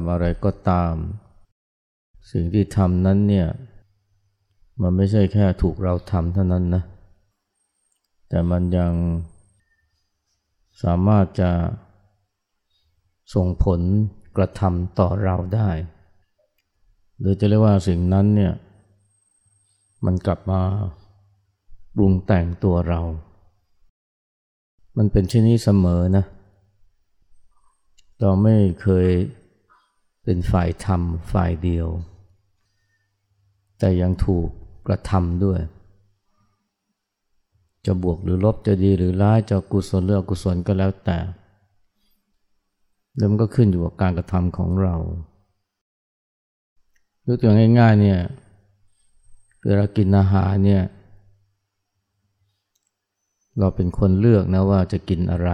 ำอะไรก็ตาม สิ่งที่ทำนั้นเนี่ย มันไม่ใช่แค่ถูกเราทำเท่านั้นนะ แต่มันยังสามารถจะส่งผลกระทำต่อเราได้ หรือจะเรียกว่าสิ่งนั้นเนี่ย มันกลับมาปรุงแต่งตัวเรา มันเป็นเช่นนี้เสมอนะ เราไม่เคย เป็นฝ่ายทำฝ่ายเดียว แต่ยังถูกกระทำด้วย จะบวกหรือลบจะดีหรือร้ายจะกุศลหรืออกุศลก็แล้วแต่แล้วมันก็ขึ้นอยู่กับการกระทำของเรายกตัวงง่ายๆเนี่ยเวลากินอาหารเนี่ยเราเป็นคนเลือกนะว่าจะกินอะไร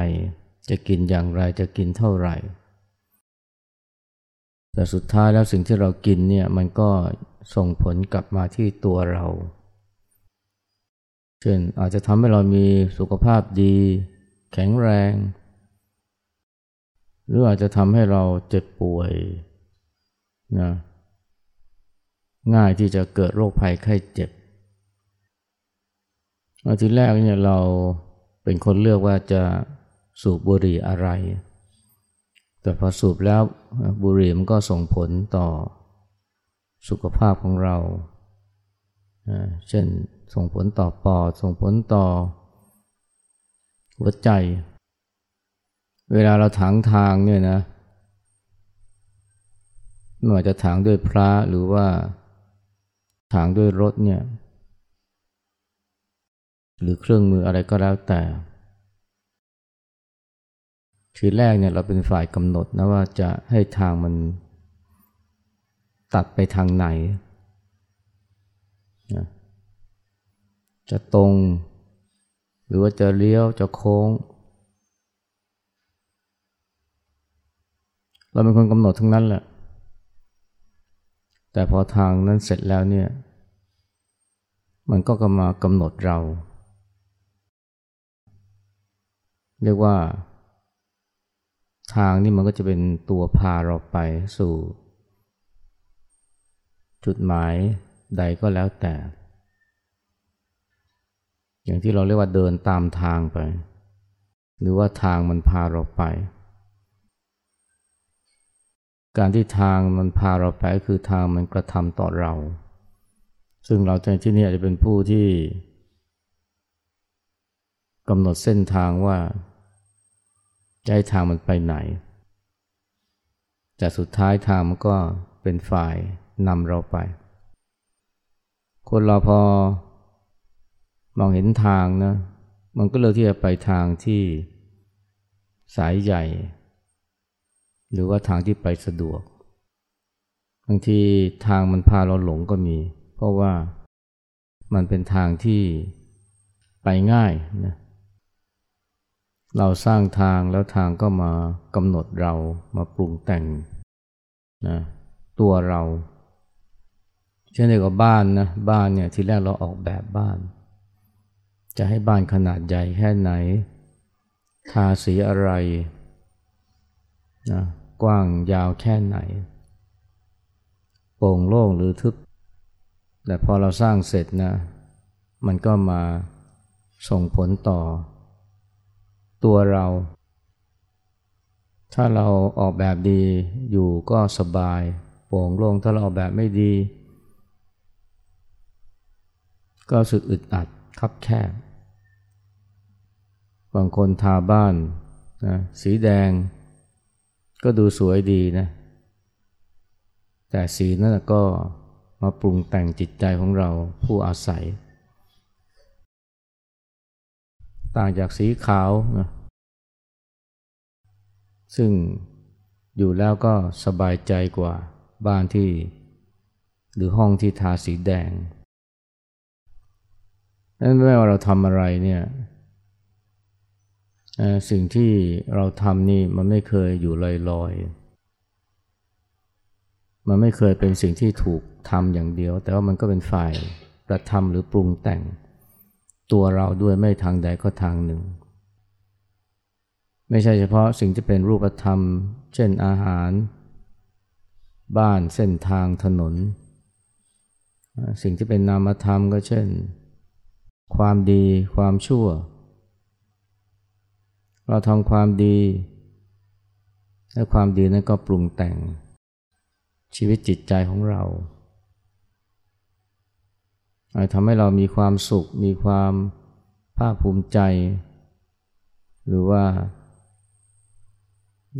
จะกินอย่างไรจะกินเท่าไหร่ แต่สุดท้ายแล้วสิ่งที่เรากินเนี่ยมันก็ส่งผลกลับมาที่ตัวเรา เช่นอาจจะทำให้เรามีสุขภาพดี แข็งแรง หรืออาจจะทำให้เราเจ็บป่วยนะง่ายที่จะเกิดโรคภัยไข้เจ็บอาทีแรกเนี่ยเราเป็นคนเลือกว่าจะสูบบุหรี่อะไร แต่พอสูบแล้วบุหรี่มันก็ส่งผลต่อสุขภาพของเรา เช่นส่งผลต่อปอด ส่งผลต่อหัวใจ เวลาเราถางทางเนี่ยนะไม่ว่าจะถางด้วยพระหรือว่าถางด้วยรถเนี่ย หรือเครื่องมืออะไรก็แล้วแต่ ทีแรกเนี่ยเราเป็นฝ่ายกำหนดนะว่าจะให้ทางมันตัดไปทางไหนจะตรง หรือว่าจะเลี้ยวจะโค้ง เราเป็นคนกำหนดทั้งนั้นแหละ แต่พอทางนั้นเสร็จแล้วเนี่ย มันก็กมากำหนดเรา เรียกว่า ทางนี่มันก็จะเป็นตัวพาเราไปสู่ จุดหมายใดก็แล้วแต่ อย่างที่เราเรียกว่าเดินตามทางไป หรือว่าทางมันพาเราไป การที่ทางมันพาเราไปคือทางมันกระทำต่อเรา ซึ่งเราในที่นี้อาจจะเป็นผู้ที่กำหนดเส้นทางว่า ให้ทางมันไปไหน แต่สุดท้ายทางมันก็เป็นฝ่ายนำเราไป คนเราพอมองเห็นทางนะ มันก็เลือกที่จะไปทางที่สายใหญ่ หรือว่าทางที่ไปสะดวก บางทีทางมันพาเราหลงก็มี เพราะว่ามันเป็นทางที่ไปง่ายนะ เราสร้างทางแล้วทางก็มากำหนดเรามาปรุงแต่งนะตัวเรา เช่นเดียวกับบ้านนะบ้านเนี่ยทีแรกเราออกแบบบ้าน จะให้บ้านขนาดใหญ่แค่ไหน ทาสีอะไรนะกว้างยาวแค่ไหน โปร่งโล่งหรือทึบ แต่พอเราสร้างเสร็จนะ มันก็มาส่งผลต่อ ตัวเรา ถ้าเราออกแบบดีอยู่ก็สบาย โปร่งโล่งถ้าเราออกแบบไม่ดี ก็สึกอึดอัดคับแคบบางคนทาบ้านนะสีแดง ก็ดูสวยดีนะ แต่สีนั่นก็มาปรุงแต่งจิตใจของเราผู้อาศัย ต่างจากสีขาวนะซึ่งอยู่แล้วก็สบายใจกว่าบ้านที่ หรือห้องที่ทาสีแดงนั้นไม่ว่าเราทำอะไรเนี่ยสิ่งที่เราทำนี่มันไม่เคยอยู่ลอยๆมันไม่เคยเป็นสิ่งที่ถูกทำอย่างเดียว แต่ว่ามันก็เป็นฝ่ายกระทำหรือปรุงแต่ง ตัวเราด้วยไม่ทางใดก็ทางหนึ่ง ไม่ใช่เฉพาะสิ่งที่เป็นรูปธรรม เช่นอาหาร บ้านเส้นทางถนน สิ่งที่เป็นนามธรรมก็เช่น ความดีความชั่ว เราทำความดี และความดีนั้นก็ปรุงแต่งชีวิตจิตใจของเรา ทำให้เรามีความสุข มีความภาคภูมิใจ หรือว่า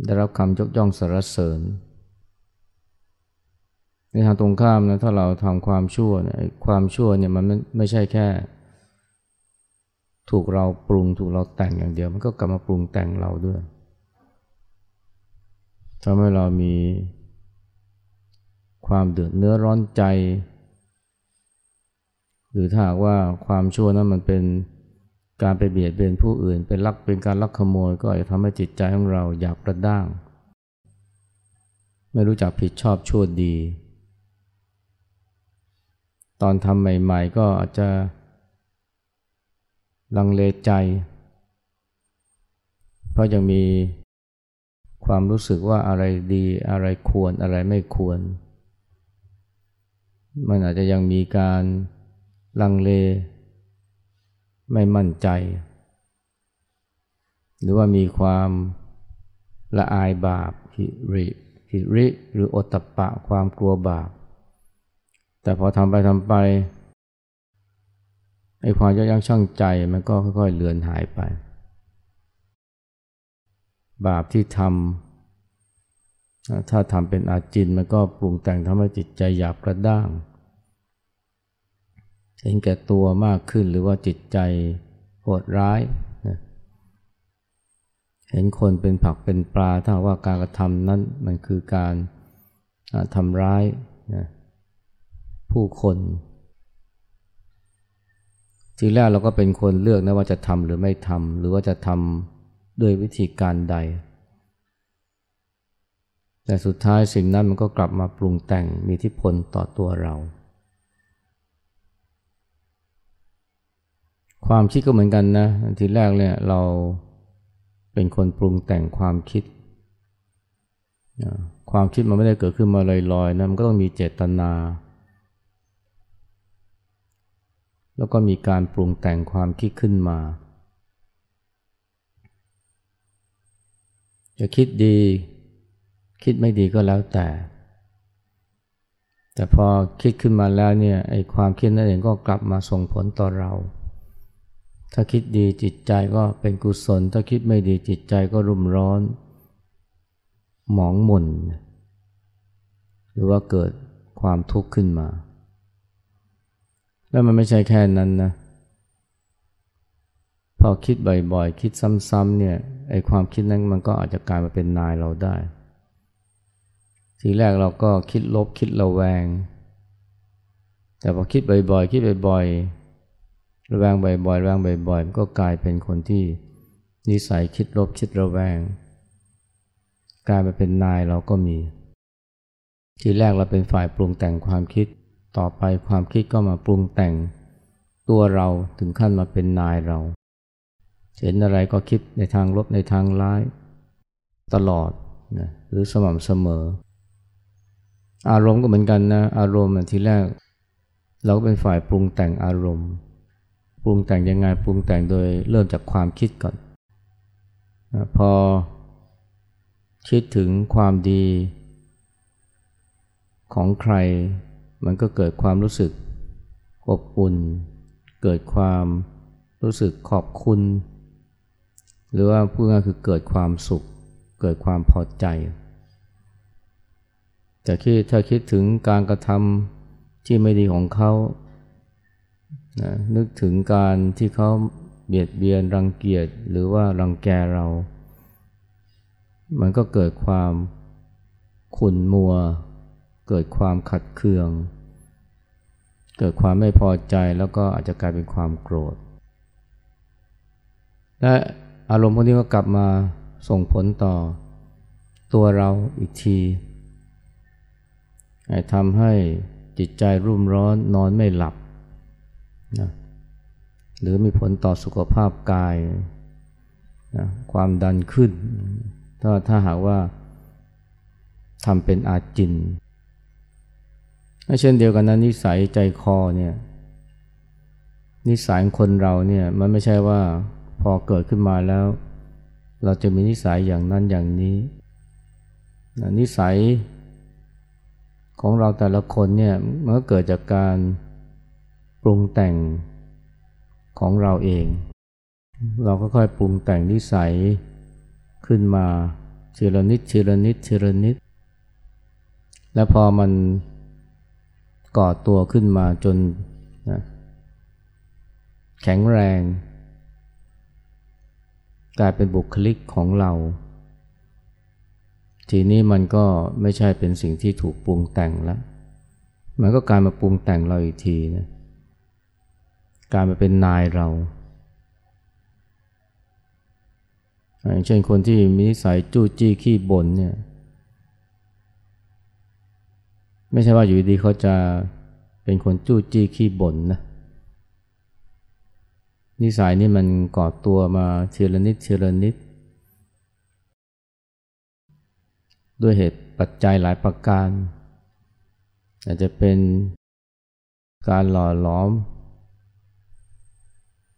ได้รับคำยกย่องสรรเสริญ ในทางตรงข้ามนะถ้าเราทำความชั่วเนี่ยความชั่วเนี่ยมันไม่ใช่แค่ ถูกเราปรุงถูกเราแต่งอย่างเดียว มันก็กลับมาปรุงแต่งเราด้วยทำให้เรามีความเดือดเนื้อร้อนใจ หรือถ้าหากว่าความชั่วนั้นมันเป็นการไปเบียดเบียนผู้อื่น เป็นลักเป็นการลักขโมยก็อาจจะทำให้จิตใจของเราอยากกระด้าง ไม่รู้จักผิดชอบชั่วดี ตอนทำใหม่ ๆ ก็อาจจะลังเลใจ เพราะยังมีความรู้สึกว่าอะไรดีอะไรควรอะไรไม่ควร มันอาจจะยังมีการ ลังเล ไม่มั่นใจ หรือว่ามีความละอายบาปหิริหิริหรืออตปะความกลัวบาป แต่พอทำไปทำไปไอ้ความยับยั้งชั่งใจมันก็ค่อยๆเลือนหายไป บาปที่ทำถ้าทำเป็นอาจินมันก็ปรุงแต่งทำให้จิตใจหยาบกระด้าง เห็นแก่ตัวมากขึ้นหรือว่าจิตใจโหดร้ายนะเห็นคนเป็นผักเป็นปลาถ้าว่าการกระทำนั้นมันคือการทำร้ายนะผู้คนทีแรกเราก็เป็นคนเลือกนะว่าจะทำหรือไม่ทำหรือว่าจะทำด้วยวิธีการใด แต่สุดท้ายสิ่งนั้นมันก็กลับมาปรุงแต่งมีทิพลต่อตัวเรา ความคิดก็เหมือนกันนะ ทีแรกเนี่ยเราเป็นคนปรุงแต่งความคิด ความคิดมันไม่ได้เกิดขึ้นมาลอยๆนะมันก็ต้องมีเจตนา แล้วก็มีการปรุงแต่งความคิดขึ้นมา จะคิดดี คิดไม่ดีก็แล้วแต่ แต่พอคิดขึ้นมาแล้วเนี่ยไอ้ความคิดนั่นเองก็กลับมาส่งผลต่อเรา ถ้าคิดดีจิตใจก็เป็นกุศล ถ้าคิดไม่ดีจิตใจก็รุ่มร้อน หมองหม่น หรือว่าเกิดความทุกข์ขึ้นมา แล้วมันไม่ใช่แค่นั้นนะ พอคิดบ่อยๆ คิดซ้ำๆเนี่ย ไอ้ความคิดนั้นมันก็อาจจะกลายมาเป็นนายเราได้ ทีแรกเราก็คิดลบคิดระแวง แต่พอคิดบ่อยๆ คิดบ่อยๆ ระแวงบ่อยๆระแวงบ่อยๆก็กลายเป็นคนที่นิสัยคิดลบคิดระแวง กลายมาเป็นนายเราก็มี ทีแรกเราเป็นฝ่ายปรุงแต่งความคิด ต่อไปความคิดก็มาปรุงแต่ง ตัวเราถึงขั้นมาเป็นนายเรา เห็นอะไรก็คิดในทางลบในทางร้าย ตลอดนะหรือสม่ำเสมอ อารมณ์ก็เหมือนกันนะ อารมณ์ทีแรก เราก็เป็นฝ่ายปรุงแต่งอารมณ์ ปรุงแต่งยังไงปรุงแต่งโดยเริ่มจากความคิดก่อน พอคิดถึงความดีของใคร มันก็เกิดความรู้สึกอบอุ่น เกิดความรู้สึกขอบคุณ หรือว่าพูดง่ายคือเกิดความสุข เกิดความพอใจแต่คิดถ้าคิดถึงการกระทำที่ไม่ดีของเขา นะนึกถึงการที่เขาเบียดเบียนรังเกียจหรือว่ารังแกเรา มันก็เกิดความขุ่นมัว เกิดความขัดเคือง เกิดความไม่พอใจแล้วก็อาจจะกลายเป็นความโกรธ และอารมณ์พวกนี้ก็กลับมาส่งผลต่อตัวเราอีกทีทำให้จิตใจรุ่มร้อนนอนไม่หลับ นะหรือมีผลต่อสุขภาพกายนะความดันขึ้น ถ้าถ้าหากว่าทำเป็นอาจินเช่นเดียวกันนะนิสัยใจคอเนี่ยนิสัยคนเราเนี่ยมันไม่ใช่ว่าพอเกิดขึ้นมาแล้ว เราจะมีนิสัยอย่างนั้นอย่างนี้นิสัยของเราแต่ละคนเนี่ยมันก็เกิดจากการ ปรุงแต่งของเราเอง เราก็ค่อยปรุงแต่งนิสัยขึ้นมาทีละนิดทีละนิดทีละนิด และพอมันก่อตัวขึ้นมาจนนะแข็งแรง กลายเป็นบุคลิกของเรา ทีนี้มันก็ไม่ใช่เป็นสิ่งที่ถูกปรุงแต่งแล้ว มันก็กลายมาปรุงแต่งเราอีกทีนะ กลายมาเป็นนายเราอย่างเช่นคนที่มีนิสัยจู้จี้ขี้บ่นเนี่ยไม่ใช่ว่าอยู่ดีเขาจะเป็นคนจู้จี้ขี้บ่นนะนิสัยนี่มันก่อตัวมาเทีละนิดเทีละนิด ด้วยเหตุปัจจัยหลายประการ อาจจะเป็นการหล่อหลอม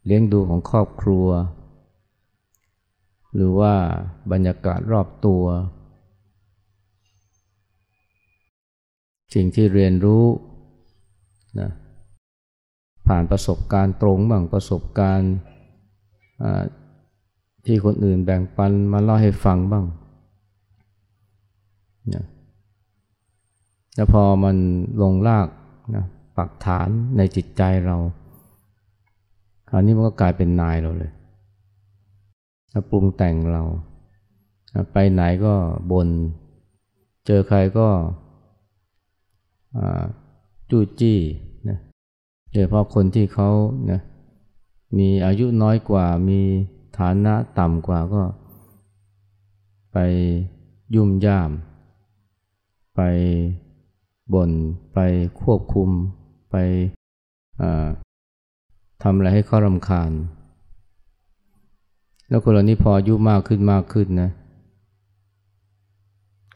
เลี้ยงดูของครอบครัว หรือว่าบรรยากาศรอบตัว สิ่งที่เรียนรู้นะผ่านประสบการณ์ตรงบ้างประสบการณ์ที่คนอื่นแบ่งปันมาเล่าให้ฟังบ้างนะแล้วพอมันลงลากนะปักฐานในจิตใจเรา คราวนี้มันก็กลายเป็นนายเราเลยปรุงแต่งเรา ไปไหนก็บน เจอใครก็จู้จี้นะโดยเฉพาะคนที่เขานะมีอายุน้อยกว่า มีฐานะต่ำกว่าก็ ไปยุ่มย่าม ไปบ่น ไปควบคุม ไป ทำอะไรให้เขารำคาญ แล้วคนเหล่านี้พออายุมากขึ้นมากขึ้นนะ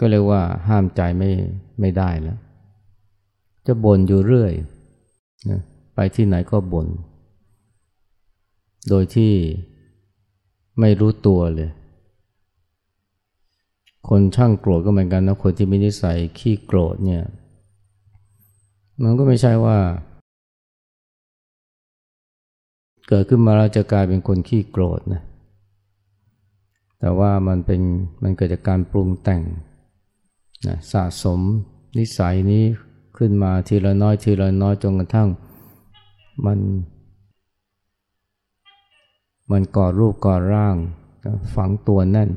ก็เรียกว่าห้ามใจไม่ไม่ได้แล้ว จะบ่นอยู่เรื่อยนะไปที่ไหนก็บน่น โดยที่ไม่รู้ตัวเลย คนช่างโกรธก็เหมือนกันนะ คนที่มีนิสัยขี้โกรธเนี่ย มันก็ไม่ใช่ว่า เกิดขึ้นมาแล้วจะกลายเป็นคนขี้โกรธนะแต่ว่ามันเป็นมันเกิดจากการปรุงแต่งนะสะสมนิสัยนี้ขึ้นมาทีละน้อยทีละน้อยจนกระทั่งมัน มันก่อรูปก่อร่างฝังตัวแน่น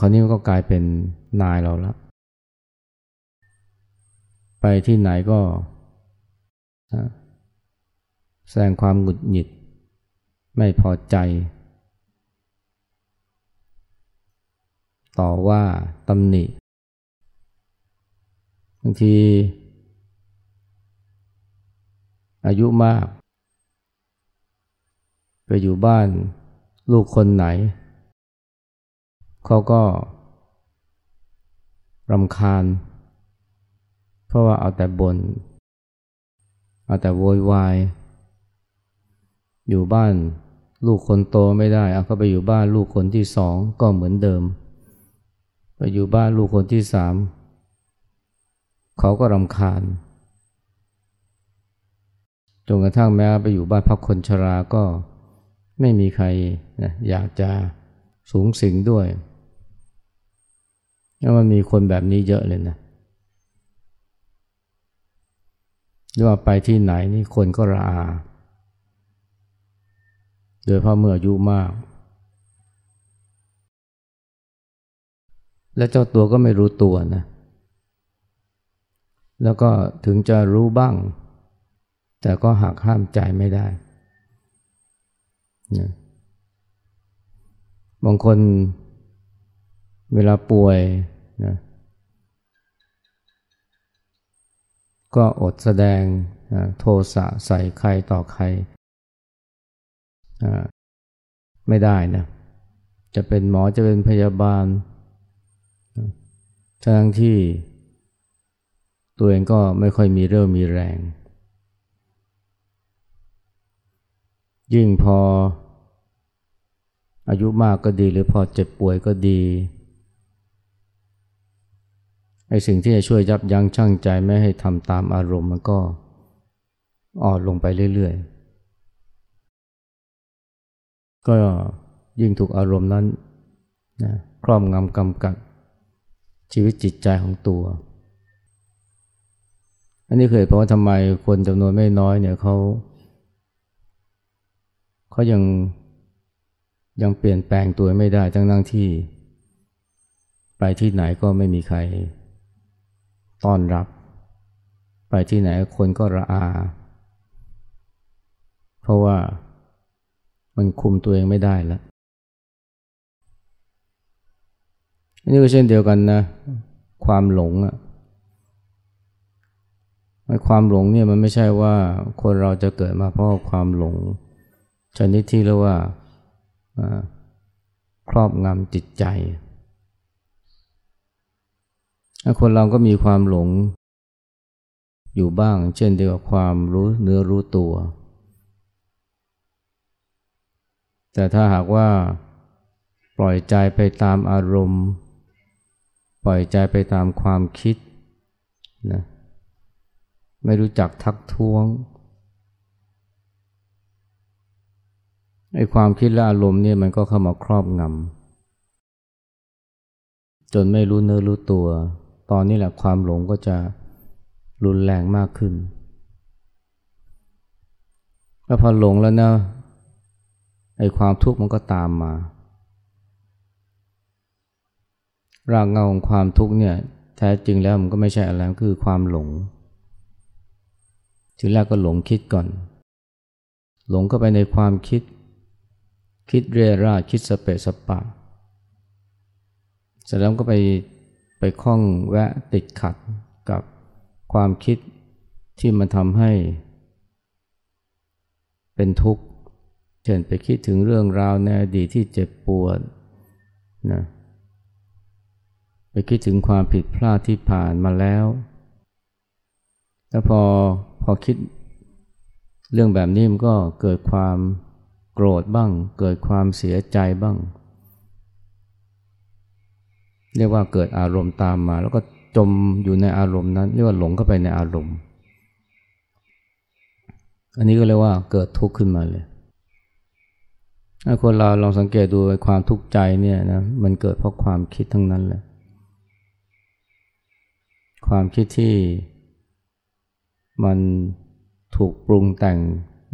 คราวนี้มันก็กลายเป็นนายเราล้วไปที่ไหนก็ แสดงความหงุดหงิด ไม่พอใจ ต่อว่าตำหนิบางที อายุมาก ไปอยู่บ้านลูกคนไหน เขาก็รำคาญ เพราะว่าเอาแต่บน่นเอาแต่โวยวาย อยู่บ้านลูกคนโตไม่ได้เอาเขาไปอยู่บ้านลูกคนที่สองก็เหมือนเดิม ไปอยู่บ้านลูกคนที่สามเขาก็รำคาญจนกระทั่งแม้ไปอยู่บ้านพักคนชราก็ไม่มีใครนะอยากจะสูงสิงด้วยแล้วมันมีคนแบบนี้เยอะเลยนะหรือว่าไปที่ไหนนี่คนก็ระอา โดยเพราะเมื่ออายุมาก และเจ้าตัวก็ไม่รู้ตัวนะ แล้วก็ถึงจะรู้บ้าง แต่ก็หักห้ามใจไม่ได้นะบางคนเวลาป่วยนะก็อดแสดงนะโทสะใส่ใครต่อใคร ไม่ได้นะจะเป็นหมอจะเป็นพยาบาลทั้งที่ตัวเองก็ไม่ค่อยมีเรี่ยวมีแรง ยิ่งพออายุมากก็ดีหรือพอเจ็บป่วยก็ดีไอ้สิ่งที่จะช่วยยับยั้งชั่งใจไม่ให้ทำตามอารมณ์มันก็อ่อนลงไปเรื่อยๆ ก็ยิ่งถูกอารมณ์นั้นนะครอบงำกำกัดชีวิตจิตใจของตัว อันนี้เคยเพราะว่าทำไมคนจำนวนไม่น้อยเนี่ยเขาเขายังยังเปลี่ยนแปลงตัวไม่ได้ทั้งนั่งที่ ไปที่ไหนก็ไม่มีใครต้อนรับ ไปที่ไหนคนก็ระอา เพราะว่า มันคุมตัวเองไม่ได้แล้วนนี้ก็เช่นเดียวกันนะ ความหลงอะความหลงเนี่ยมันไม่ใช่ว่าคนเราจะเกิดมาเพราะความหลง ชนิดที่เรียกว่าครอบงำจิตใจคนเราก็มีความหลงอยู่บ้าง เช่นเดียวกับความรู้เนื้อรู้ตัว แต่ถ้าหากว่าปล่อยใจไปตามอารมณ์ ปล่อยใจไปตามความคิดนะไม่รู้จักทักท้วงไอ้ความคิดและอารมณ์เนี่ยมันก็เข้ามาครอบงำจนไม่รู้เนื้อรู้ตัว ตอนนี้แหละความหลงก็จะรุนแรงมากขึ้นแล้วพอหลงแล้วนะ ไอ้ความทุกข์มันก็ตามมา รากเงาของความทุกข์เนี่ยแท้จริงแล้วมันก็ไม่ใช่อะไรคือความหลง ทีแรกก็หลงคิดก่อน หลงเข้าไปในความคิด คิดเรียราคิดสเปสปะเสร็จแล้วก็ไปไปคล้องแวะติดขัดกับความคิดที่มันทำให้เป็นทุกข์ เช่นไปคิดถึงเรื่องราวในอดีตที่เจ็บปวดนะไปคิดถึงความผิดพลาดที่ผ่านมาแล้ว แล้วพอพอคิดเรื่องแบบนี้มันก็เกิดความโกรธบ้าง เกิดความเสียใจบ้าง เรียกว่าเกิดอารมณ์ตามมา แล้วก็จมอยู่ในอารมณ์นั้น เรียกว่าหลงเข้าไปในอารมณ์ อันนี้ก็เรียกว่าเกิดทุกข์ขึ้นมาเลย ถ้าคนเราลองสังเกตดูความทุกข์ใจเนี่ยนะมันเกิดเพราะความคิดทั้งนั้นแหละ ความคิดที่มันถูกปรุงแต่ง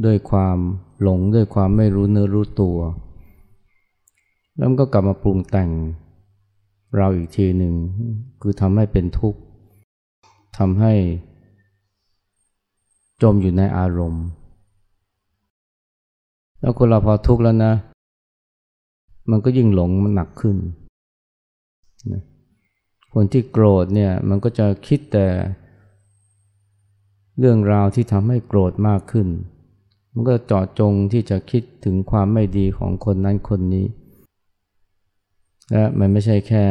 ด้วยความหลงด้วยความไม่รู้เนื้อรู้ตัว แล้วมันก็กลับมาปรุงแต่งเราอีกทีหนึ่ง คือทำให้เป็นทุกข์ทำให้จมอยู่ในอารมณ์ แล้วคนเราพอทุกข์แล้วนะ มันก็ยิ่งหลงมันหนักขึ้นคนที่โกรธเนี่ยมันก็จะคิดแต่เรื่องราวที่ทำให้โกรธมากขึ้น มันก็เจาะจงที่จะคิดถึงความไม่ดีของคนนั้นคนนี้ และมันไม่ใช่แค่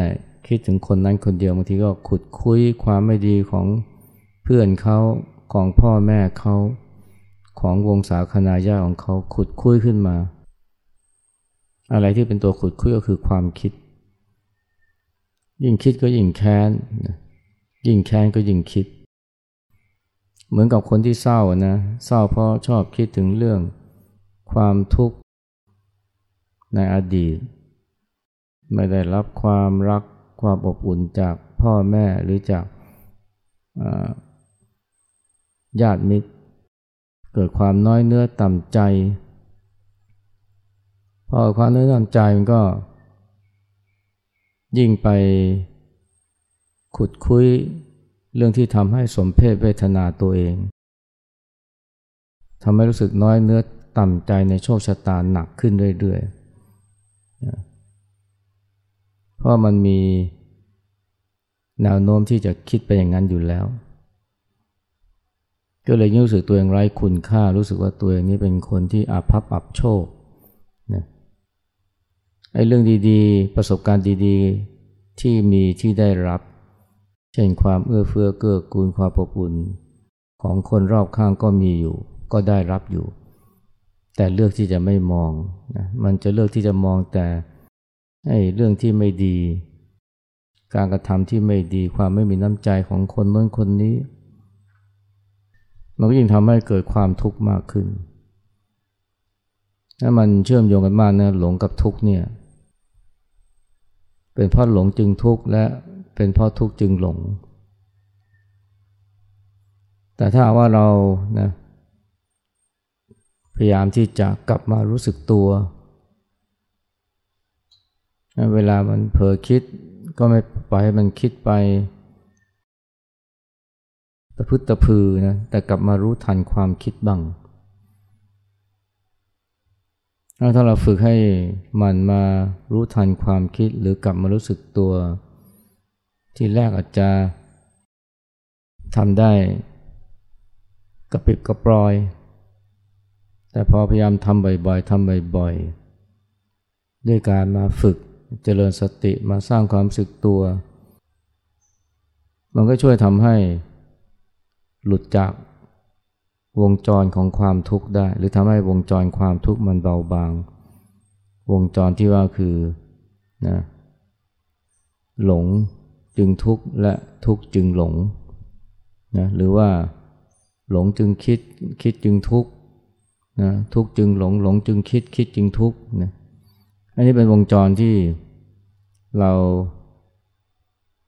คิดถึงคนนั้นคนเดียวบางทีก็ขุดคุยความไม่ดีของเพื่อนเขาของพ่อแม่เขา ของวงศาคณาญาของเขาขุดคุยขึ้นมา อะไรที่เป็นตัวขุดคุยก็คือความคิด ยิ่งคิดก็ยิ่งแค้น ยิ่งแค้นก็ยิ่งคิด เหมือนกับคนที่เศร้านะ เศร้าเพราะชอบคิดถึงเรื่อง ความทุกข์ในอดีต ไม่ได้รับความรักความอบอุ่นจากพ่อแม่หรือจากญาติมิตร เกิดความน้อยเนื้อต่ำใจพอความน้อยต่ำใจมันก็ ยิ่งไปขุดคุยเรื่องที่ทำให้สมเพศเวทนาตัวเองทำให้รู้สึกน้อยเนื้อต่ำใจในโชคชะตาหนักขึ้นเรื่อยๆ เพราะมันมีแนวโน้มที่จะคิดไปอย่างนั้นอยู่แล้ว ก็เลยรู้สึกตัวเองไร้คุณค่า รู้สึกว่าตัวเองนี้เป็นคนที่อาภัพอับโชคนะไอ้เรื่องดีๆ ประสบการณ์ดีๆ ที่มีที่ได้รับ เช่นความเอื้อเฟื้อเกื้อกูลความอบอุ่นของคนรอบข้างก็มีอยู่ ก็ได้รับอยู่ แต่เลือกที่จะไม่มองนะมันจะเลือกที่จะมองแต่ไอ้เรื่องที่ไม่ดี การกระทำที่ไม่ดีความไม่มีน้ำใจของคนน้นคนนี้ มันก็ยิ่งทำให้เกิดความทุกข์มากขึ้น ถ้ามันเชื่อมโยงกันมากนะหลงกับทุกข์เนี่ย เป็นเพราะหลงจึงทุกข์และเป็นเพราะทุกข์จึงหลง แต่ถ้าว่าเรานะพยายามที่จะกลับมารู้สึกตัว เวลามันเผลอคิดก็ไม่ปล่อยให้มันคิดไป ตะพึดตะพือนะแต่กลับมารู้ทันความคิดบ้างถ้าเราฝึกให้มันมารู้ทันความคิดหรือกลับมารู้สึกตัว ที่แรกอาจจะทำได้กระปิบกระปรอย แต่พอพยายามทำบ่อยๆทำบ่อยๆ ด้วยการมาฝึกเจริญสติมาสร้างความสึกตัว มันก็ช่วยทำให้ หลุดจากวงจรของความทุกข์ได้ หรือทำให้วงจรความทุกข์มันเบาบาง วงจรที่ว่าคือนะหลงจึงทุกข์และทุกข์จึงหลงนะหรือว่าหลงจึงคิดคิดจึงทุกข์นะทุกข์จึงหลงหลงจึงคิดคิดจึงทุกข์นะอันนี้เป็นวงจรที่เรา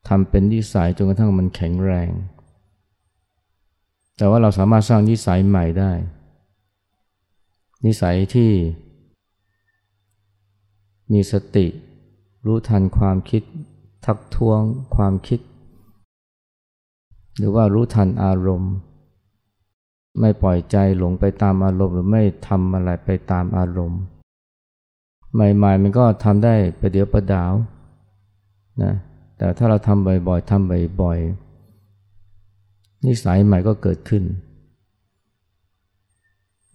ทำเป็นนิสัยจนกระทั่งมันแข็งแรง แต่ว่าเราสามารถสร้างนิสัยใหม่ได้ นิสัยที่มีสติ รู้ทันความคิด ทักท้วงความคิด หรือว่ารู้ทันอารมณ์ ไม่ปล่อยใจหลงไปตามอารมณ์ หรือไม่ทำอะไรไปตามอารมณ์ ใหม่ๆมันก็ทำได้ประเดี๋ยวประดาวนะแต่ถ้าเราทำบ่อยๆทำบ่อยๆ นิสัยใหม่ก็เกิดขึ้น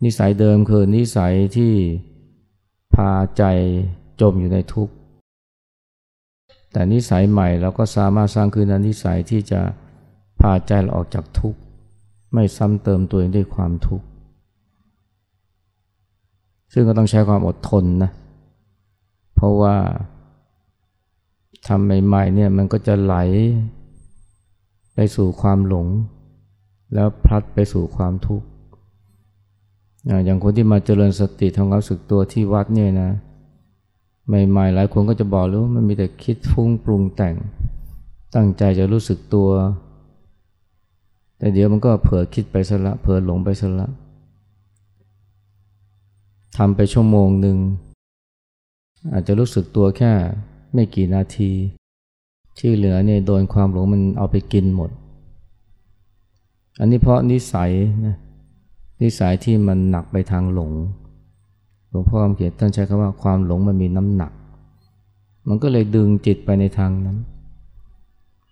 นิสัยเดิมคือนิสัยที่พาใจจมอยู่ในทุกข์ แต่นิสัยใหม่เราก็สามารถสร้างคืนนิสัยที่จะพาใจเราออกจากทุกข์ ไม่ซ้ำเติมตัวเองด้วยความทุกข์ ซึ่งก็ต้องใช้ความอดทนนะ เพราะว่าทำใหม่ๆเนี่ยมันก็จะไหลไปสู่ความหลง แล้วพลัดไปสู่ความทุกข์อย่างคนที่มาเจริญสติทำความสึกตัวที่วัดเนี่ยนะใหม่ๆหลายคนก็จะบอกเลยว่ามันมีแต่คิดฟุ้งปรุงแต่ง ตั้งใจจะรู้สึกตัว แต่เดี๋ยวมันก็เผลอคิดไปซะละเผลอหลงไปซะละทำไปชั่วโมงหนึ่งอาจจะรู้สึกตัวแค่ไม่กี่นาที ที่เหลือเนี่ยโดนความหลงมันเอาไปกินหมด อันนี้เพราะนิสัยนะนิสัยที่มันหนักไปทางหลง หลวงพ่อคำเขียนท่านใช้คำว่าความหลงมันมีน้ำหนัก มันก็เลยดึงจิตไปในทางนั้น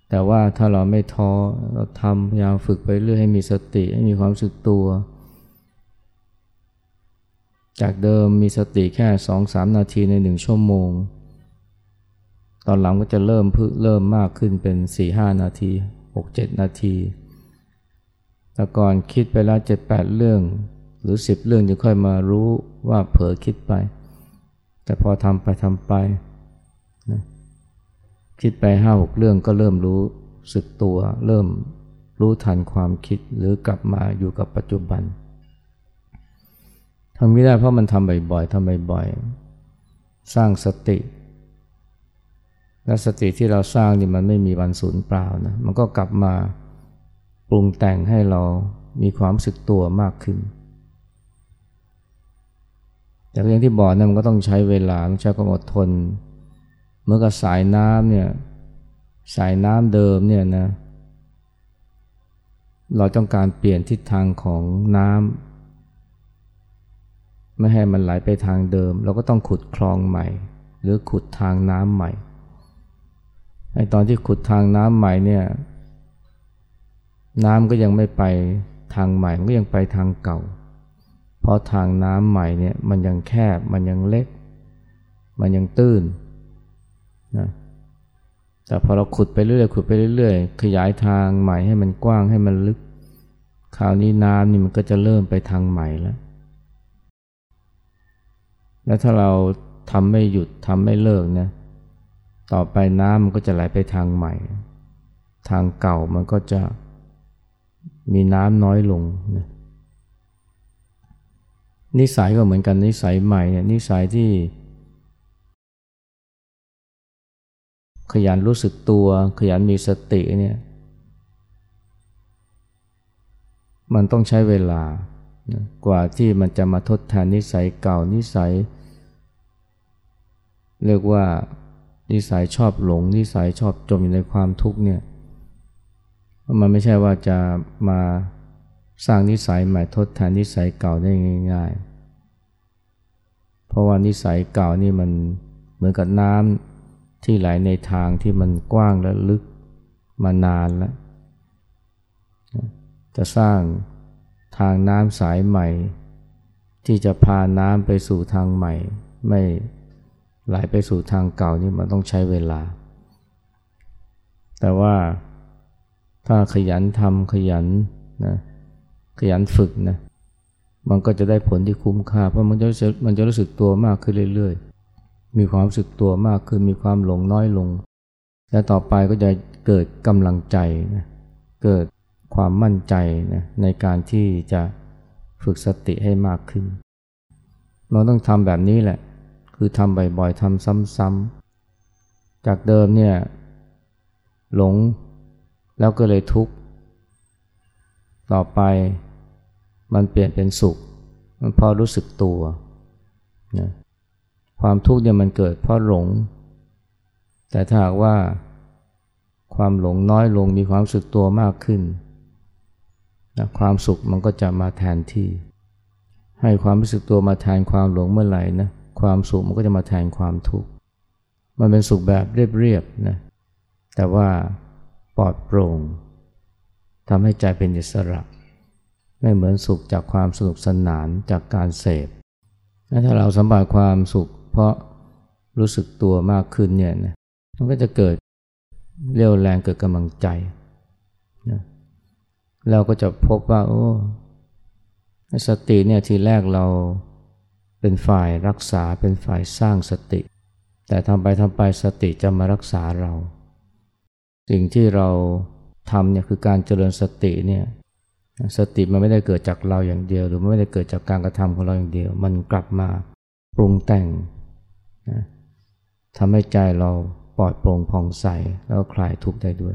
แต่ว่าถ้าเราไม่ท้อเราทำพยายามฝึกไปเรื่อยให้มีสติให้มีความสึกตัว จากเดิมมีสติแค่สองสามนาทีในหนึ่งชั่วโมง ตอนหลังก็จะเริ่มพึ่เริ่มมากขึ้นเป็นสี่ห้านาทีหกเจ็ดนาที แต่ก่อนคิดไปแล้วเจ็ดแปดเรื่อง หรือสิบเรื่องจะค่อยมารู้ว่าเผลอคิดไป แต่พอทำไปทำไปนะคิดไปห้าหกเรื่องก็เริ่มรู้สึกตัว เริ่มรู้ทันความคิดหรือกลับมาอยู่กับปัจจุบันทำไม่ได้เพราะมันทำบ่อยๆทำบ่อยๆสร้างสติ และสติที่เราสร้างนี่มันไม่มีวันสูญเปล่านะมันก็กลับมา ปรุงแต่งให้เรามีความสึกตัวมากขึ้น แต่อย่างที่บอกนะมันก็ต้องใช้เวลาต้องใช้ความอดทน เมื่อกับสายน้ำเนี่ยสายน้ำเดิมเนี่ยนะเราต้องการเปลี่ยนทิศทางของน้ำไม่ให้มันไหลไปทางเดิม เราก็ต้องขุดคลองใหม่ หรือขุดทางน้ำใหม่ไอตอนที่ขุดทางน้ำใหม่เนี่ย น้ำก็ยังไม่ไปทางใหม่มันก็ยังไปทางเก่า เพราะทางน้ำใหม่เนี่ยมันยังแคบมันยังเล็ก มันยังตื้นนะแต่พอเราขุดไปเรื่อยๆขุดไปเรื่อยๆ ขยายทางใหม่ให้มันกว้างให้มันลึก คราวนี้น้ำนี่มันก็จะเริ่มไปทางใหม่แล้ว แล้วถ้าเราทำไม่หยุดทำไม่เลิกนะต่อไปน้ำมันก็จะไหลไปทางใหม่ ทางเก่ามันก็จะ มีน้ำน้อยลงนะนิสัยก็เหมือนกันนิสัยใหม่เนี่ยนิสัยที่ ขยันรู้สึกตัว ขยันมีสติเนี่ยมันต้องใช้เวลากว่าที่มันจะมาทดแทนนิสัยเก่านิสัย เรียกว่านิสัยชอบหลง นิสัยชอบจมอยู่ในความทุกข์เนี่ย มันไม่ใช่ว่าจะมาสร้างนิสัยใหม่ทดแทนนิสัยเก่าได้ง่าย ๆ เพราะว่านิสัยเก่านี่มันเหมือนกับน้ำที่ไหลในทางที่มันกว้างและลึกมานานแล้ว จะสร้างทางน้ำสายใหม่ ที่จะพาน้ำไปสู่ทางใหม่ ไม่ไหลไปสู่ทางเก่านี่มันต้องใช้เวลา แต่ว่า ถ้าขยันทำขยันนะขยันฝึกนะมันก็จะได้ผลที่คุ้มค่า เพราะมันจะมันจะรู้สึกตัวมากขึ้นเรื่อยๆ มีความรู้สึกตัวมากขึ้นมีความหลงน้อยลง และต่อไปก็จะเกิดกำลังใจนะเกิดความมั่นใจนะในการที่จะฝึกสติให้มากขึ้น เราต้องทำแบบนี้แหละ คือทำบ่อยๆทำซ้ำๆจากเดิมเนี่ยหลง แล้วก็เลยทุกข์ต่อไปมันเปลี่ยนเป็นสุข มันพอรู้สึกตัวนะความทุกข์เนี่ยมันเกิดเพราะหลง แต่ถ้าหากว่าความหลงน้อยลงมีความรู้สึกตัวมากขึ้นนะความสุขมันก็จะมาแทนที่ ให้ความรู้สึกตัวมาแทนความหลงเมื่อไหร่นะความสุขมันก็จะมาแทนความทุกข์มันเป็นสุขแบบเรียบๆนะแต่ว่า ปลอดโปร่งทำให้ใจเป็นอิสระ ไม่เหมือนสุขจากความสนุกสนานจากการเสพถ้าเราสัมผัสความสุข เพราะรู้สึกตัวมากขึ้นเนี่ยนะมันก็จะเกิดเรี่ยวแรงเกิดกำลังใจนะเราก็จะพบว่า โอ้สติเนี่ยทีแรกเราเป็นฝ่ายรักษาเป็นฝ่ายสร้างสติ แต่ทำไปทำไปสติจะมารักษาเรา สิ่งที่เราทำเนี่ยคือการเจริญสติเนี่ยสติมันไม่ได้เกิดจากเราอย่างเดียว หรือไม่ได้เกิดจากการกระทำของเราอย่างเดียว มันกลับมาปรุงแต่งนะทำให้ใจเราปลอดโปร่งผ่องใสแล้วคลายทุกข์ได้ด้วย